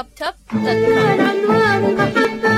clubtub.com.